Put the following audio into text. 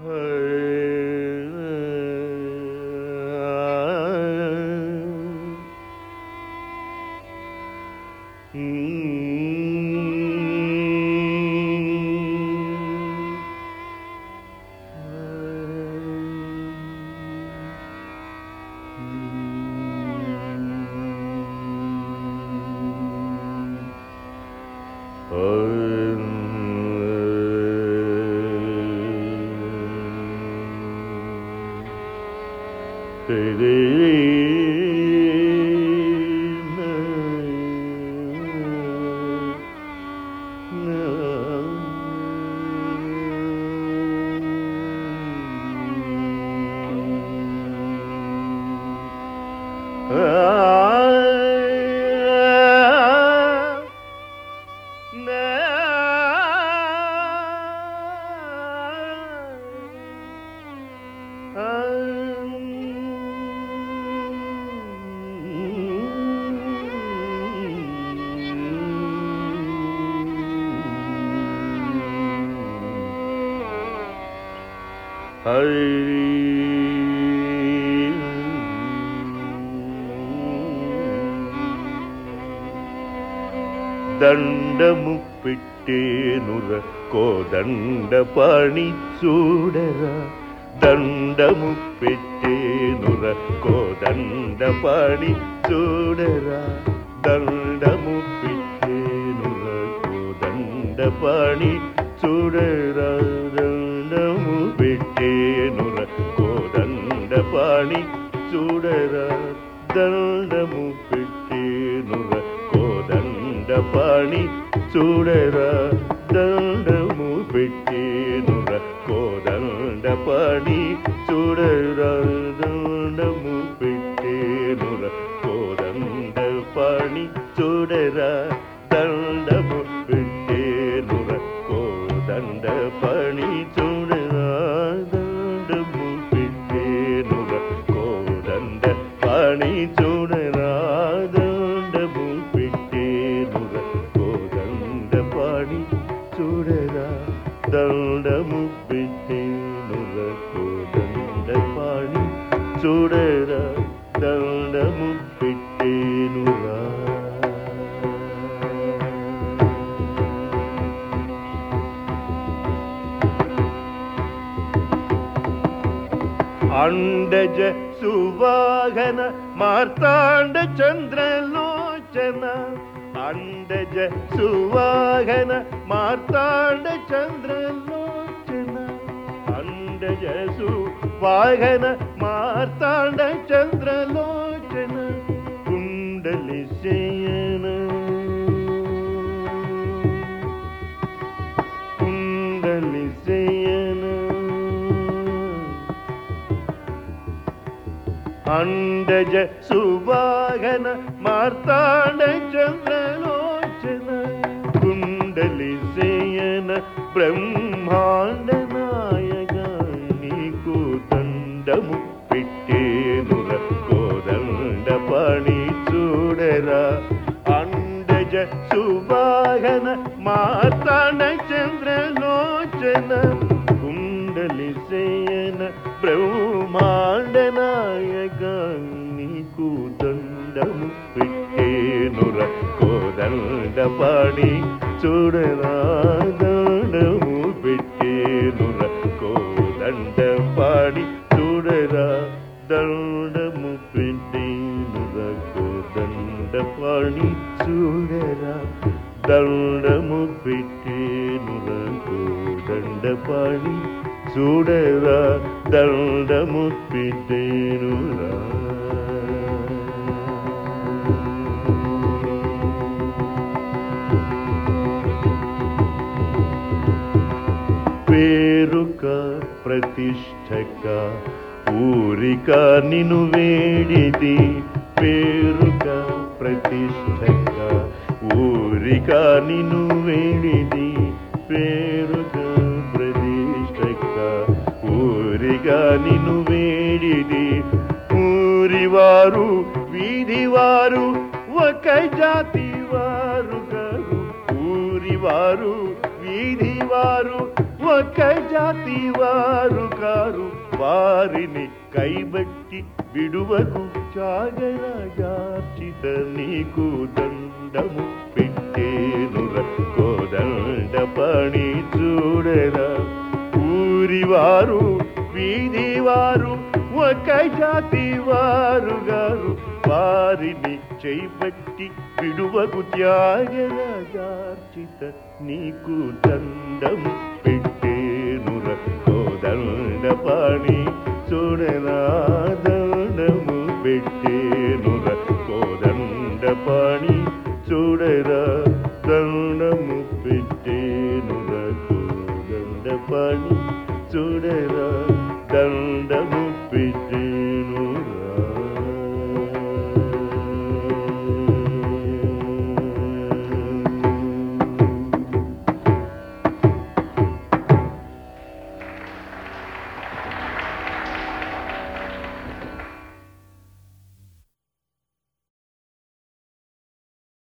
Oh. Say, ദണ്ഡമുപ്പിട്ടേനുറക്കോദണ്ഡ പണിച്ചൂടര ദണ്ഡമുപ്പിറ്റേനുറക്കോദണ്ഡ പണിച്ചൂടര ദണ്ഡമുപ്പിറ്റേനുറക്കോദണ്ഡ പണിച്ചൂടര ചൊല്ലമു വെട്ടേനുറ കോടണ്ട പണി ചുടര ദണ്ടമു വെട്ടേനുറ കോടണ്ട പണി ചുടര ദണ്ടമു വെട്ടേനുറ കോടണ്ട പണി ചുടര ദണ്ടമു വെട്ടേനുറ കോടണ്ട പണി ചുടര തൊണ്ടമുപ്പിട്ടേനുറക്കോടപ്പാണി ചുടര തൊണ്ടമുപ്പിട്ടേനുറ അണ്ടജ സുവാഹന മാർത്താണ്ഡ ചന്ദ്രലോചന. അണ്ടജ സുവാഹന മാർത്താണ്ഡ ചന്ദ്രലോചന ജസു വാഹന മാർത്താണ്ട ചന്ദ്രലോചന കുണ്ടലി ചെയ്യണ കുണ്ടലി ചെയ്യണ അണ്ട ജസു മാർത്താണ്ട ചന്ദ്രലോചന കുണ്ടലി ചെയ്യണ ബ്രഹ്മ ഗജ സുവാഹന മാതാണ ചന്ദ്രലോചന കുണ്ടലിശയന ബ്രഹ്മാണ്ടനായക നീകൂദണ്ഡമു വിട്ടേനുറ കോദണ്ഡ പാടി ചുടനാദണ്ഡമു വിട്ടേനുറ കോദണ്ഡ പാടി ചുടരാ ദണ്ഡ చూడరా. దండము పెట్టేనుర కోదండ పాడి చూడరా దండము పెట్టేనురా పేరుక ప్రతిష్టక ఊరిక నిను వేడిది. పేరుక ప్రతిష్టక. ఊరిక నిను వేడిది పేరుక ప్రతిష్టక ఊరిక నిను వేడిది ఊరివారు వీధివారు ఒక జాతి వారు ఊరివారు వీధివారు ఒక జాతి వారు కారు వారిని కైబట్టి విడువకు చాగరాజార్చిత నీకు దండము పెట్టేనుర కోదండ పని చూడరా. ఊరివారు వీధివారు ఒక జాతి వారు గారు. వారిని చేపట్టి విడువకు త్యాగరాజార్చిత నీకు దండం పెట్టేనుర. కోదండ పని చూడరా దండము పెట్టి पि